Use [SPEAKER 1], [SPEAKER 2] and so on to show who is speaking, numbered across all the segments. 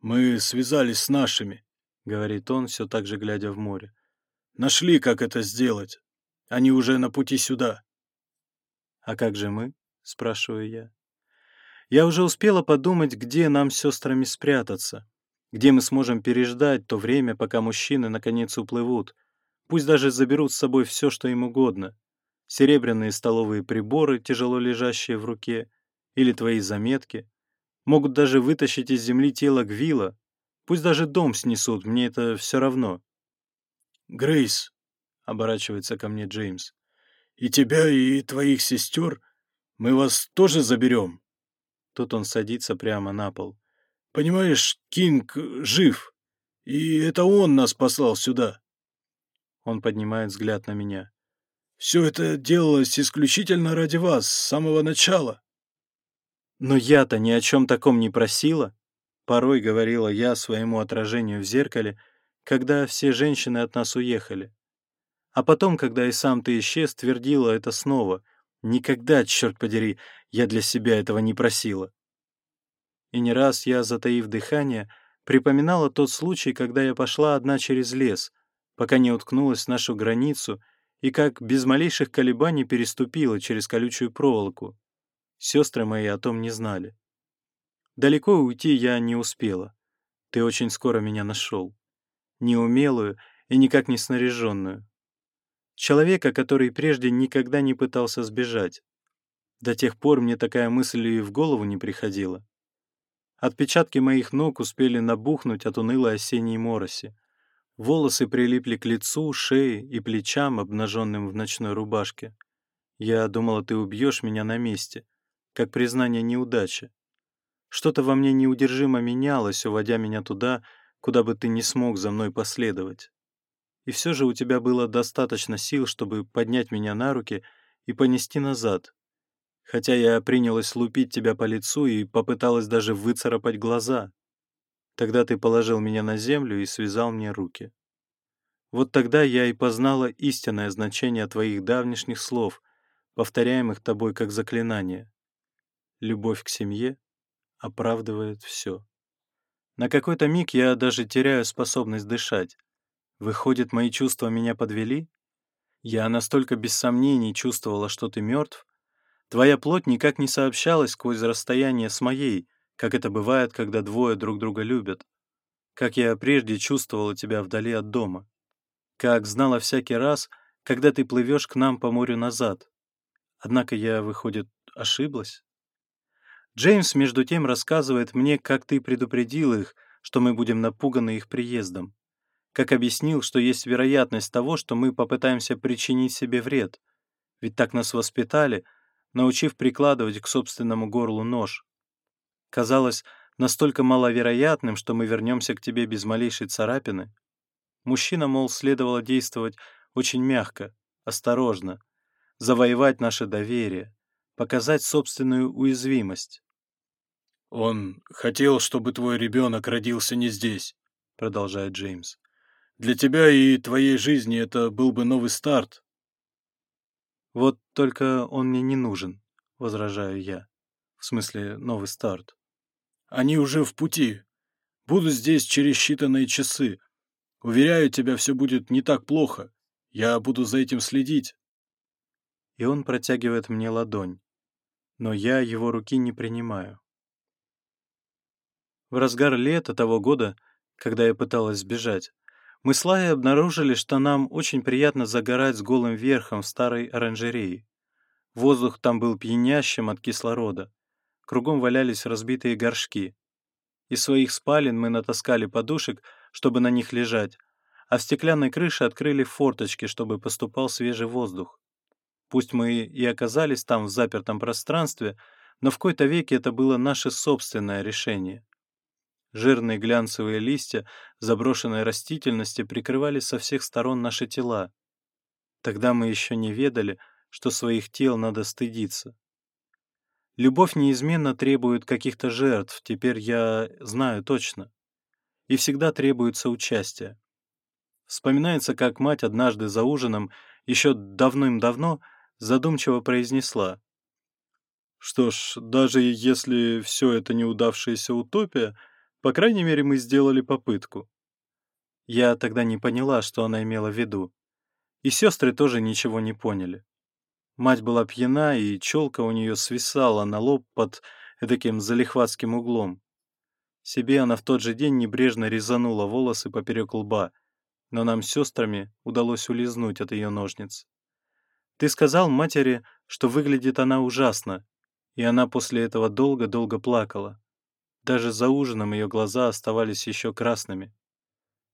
[SPEAKER 1] Мы связались с нашими, говорит он, все так же глядя в море. Нашли, как это сделать. Они уже на пути сюда.
[SPEAKER 2] А как же мы? спрашиваю я. Я уже успела подумать, где нам с сестрами спрятаться, где мы сможем переждать то время, пока мужчины наконец уплывут. Пусть даже заберут с собой все, что им угодно. Серебряные столовые приборы, тяжело лежащие в руке, или твои заметки. Могут даже вытащить из земли тело Гвила. Пусть даже дом снесут, мне это все равно.
[SPEAKER 1] «Грейс», — оборачивается ко мне Джеймс, — «и тебя, и твоих сестер мы вас тоже заберем».
[SPEAKER 2] Тут он садится прямо на пол.
[SPEAKER 1] «Понимаешь, Кинг жив, и это он нас послал сюда».
[SPEAKER 2] Он поднимает взгляд на меня.
[SPEAKER 1] «Все это делалось исключительно ради вас с самого начала».
[SPEAKER 2] «Но я-то ни о чем таком не просила», — порой говорила я своему отражению в зеркале, когда все женщины от нас уехали. А потом, когда и сам ты исчез, твердила это снова. «Никогда, черт подери, я для себя этого не просила». И не раз я, затаив дыхание, припоминала тот случай, когда я пошла одна через лес, пока не уткнулась в нашу границу и как без малейших колебаний переступила через колючую проволоку. Сестры мои о том не знали. Далеко уйти я не успела. Ты очень скоро меня нашел. Неумелую и никак не снаряженную. Человека, который прежде никогда не пытался сбежать. До тех пор мне такая мысль и в голову не приходила. Отпечатки моих ног успели набухнуть от унылой осенней мороси. Волосы прилипли к лицу, шее и плечам, обнаженным в ночной рубашке. Я думала, ты убьешь меня на месте как признание неудачи. Что-то во мне неудержимо менялось, уводя меня туда, куда бы ты не смог за мной последовать. И все же у тебя было достаточно сил, чтобы поднять меня на руки и понести назад. Хотя я принялась лупить тебя по лицу и попыталась даже выцарапать глаза. Тогда ты положил меня на землю и связал мне руки. Вот тогда я и познала истинное значение твоих давнишних слов, повторяемых тобой как заклинание любовь к семье оправдывает все. На какой-то миг я даже теряю способность дышать. Выходит, мои чувства меня подвели? Я настолько без сомнений чувствовала, что ты мертв. Твоя плоть никак не сообщалась сквозь расстояние с моей, как это бывает, когда двое друг друга любят. Как я прежде чувствовала тебя вдали от дома. Как знала всякий раз, когда ты плывешь к нам по морю назад. Однако я, выходит, ошиблась? Джеймс, между тем, рассказывает мне, как ты предупредил их, что мы будем напуганы их приездом. Как объяснил, что есть вероятность того, что мы попытаемся причинить себе вред. Ведь так нас воспитали, научив прикладывать к собственному горлу нож. Казалось настолько маловероятным, что мы вернемся к тебе без малейшей царапины. Мужчина, мол, следовало действовать очень мягко, осторожно, завоевать наше доверие, показать собственную уязвимость.
[SPEAKER 1] «Он хотел, чтобы твой ребенок родился не здесь», — продолжает Джеймс. «Для тебя и твоей жизни это был бы новый старт».
[SPEAKER 2] «Вот только он мне не нужен», — возражаю я. «В смысле, новый старт».
[SPEAKER 1] «Они уже в пути. Буду здесь через считанные часы. Уверяю тебя, все будет не так плохо. Я буду за этим следить».
[SPEAKER 2] И он протягивает мне ладонь. Но я его руки не принимаю. В разгар лета того года, когда я пыталась сбежать, мы с Лайей обнаружили, что нам очень приятно загорать с голым верхом в старой оранжерее. Воздух там был пьянящим от кислорода. Кругом валялись разбитые горшки. Из своих спален мы натаскали подушек, чтобы на них лежать, а в стеклянной крыше открыли форточки, чтобы поступал свежий воздух. Пусть мы и оказались там в запертом пространстве, но в какой-то веке это было наше собственное решение. Жирные глянцевые листья заброшенной растительности прикрывали со всех сторон наши тела. Тогда мы еще не ведали, что своих тел надо стыдиться. Любовь неизменно требует каких-то жертв, теперь я знаю точно. И всегда требуется участие. Вспоминается, как мать однажды за ужином, еще давным-давно, задумчиво произнесла. «Что ж, даже если все это неудавшаяся утопия, — по крайней мере, мы сделали попытку. Я тогда не поняла, что она имела в виду. И сестры тоже ничего не поняли. Мать была пьяна, и челка у нее свисала на лоб под таким залихватским углом. Себе она в тот же день небрежно резанула волосы поперек лба, но нам с сестрами удалось улизнуть от ее ножниц. Ты сказал матери, что выглядит она ужасно, и она после этого долго-долго плакала. Даже за ужином ее глаза оставались еще красными.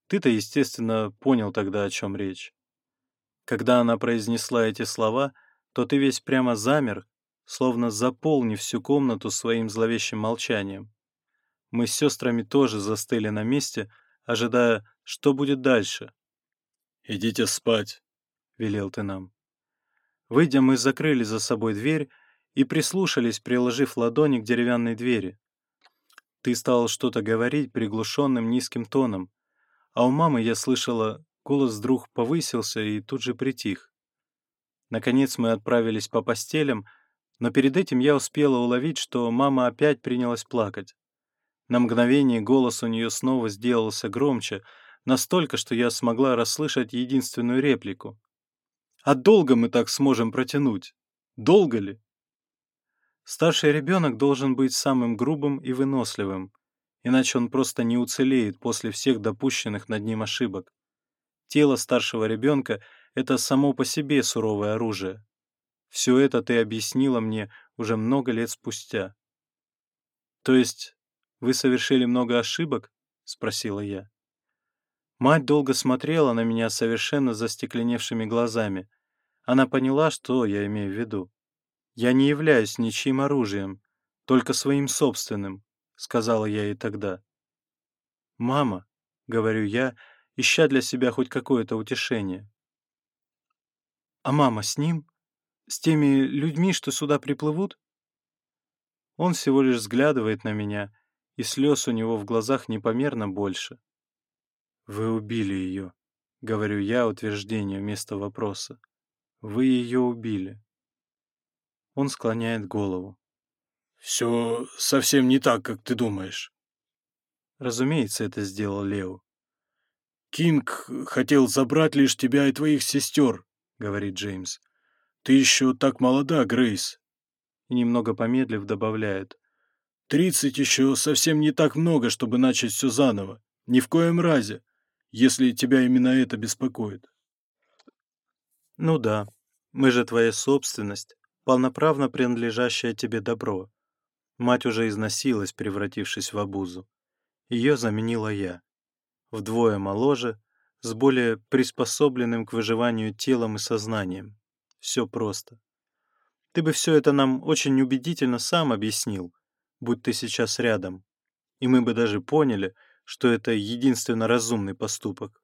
[SPEAKER 2] Ты-то, естественно, понял тогда, о чем речь. Когда она произнесла эти слова, то ты весь прямо замер, словно заполнив всю комнату своим зловещим молчанием. Мы с сестрами тоже застыли на месте, ожидая, что будет дальше.
[SPEAKER 1] «Идите спать», — велел ты нам.
[SPEAKER 2] Выйдя, мы закрыли за собой дверь и прислушались, приложив ладони к деревянной двери. Ты стала что-то говорить приглушенным низким тоном, а у мамы я слышала, голос вдруг повысился и тут же притих. Наконец мы отправились по постелям, но перед этим я успела уловить, что мама опять принялась плакать. На мгновение голос у нее снова сделался громче, настолько, что я смогла расслышать единственную реплику. «А долго мы так сможем протянуть? Долго ли?» Старший ребенок должен быть самым грубым и выносливым, иначе он просто не уцелеет после всех допущенных над ним ошибок. Тело старшего ребенка — это само по себе суровое оружие. Все это ты объяснила мне уже много лет спустя. «То есть вы совершили много ошибок?» — спросила я. Мать долго смотрела на меня совершенно застекленевшими глазами. Она поняла, что я имею в виду. «Я не являюсь ничьим оружием, только своим собственным», — сказала я ей тогда. «Мама», — говорю я, ища для себя хоть какое-то утешение. «А мама с ним? С теми людьми, что сюда приплывут?» Он всего лишь взглядывает на меня, и слез у него в глазах непомерно больше. «Вы убили ее», — говорю я утверждение вместо вопроса. «Вы ее убили». Он склоняет голову.
[SPEAKER 1] «Все совсем не так, как ты думаешь».
[SPEAKER 2] Разумеется, это сделал Лео.
[SPEAKER 1] «Кинг хотел забрать лишь тебя и твоих сестер», — говорит Джеймс. «Ты еще так молода, Грейс».
[SPEAKER 2] И немного помедлив добавляет.
[SPEAKER 1] «Тридцать еще совсем не так много, чтобы начать все заново. Ни в коем разе, если тебя именно это беспокоит».
[SPEAKER 2] «Ну да, мы же твоя собственность полноправно принадлежащее тебе добро. Мать уже износилась, превратившись в обузу. Ее заменила я. Вдвое моложе, с более приспособленным к выживанию телом и сознанием. Все просто. Ты бы все это нам очень убедительно сам объяснил, будь ты сейчас рядом. И мы бы даже поняли, что это единственно разумный поступок.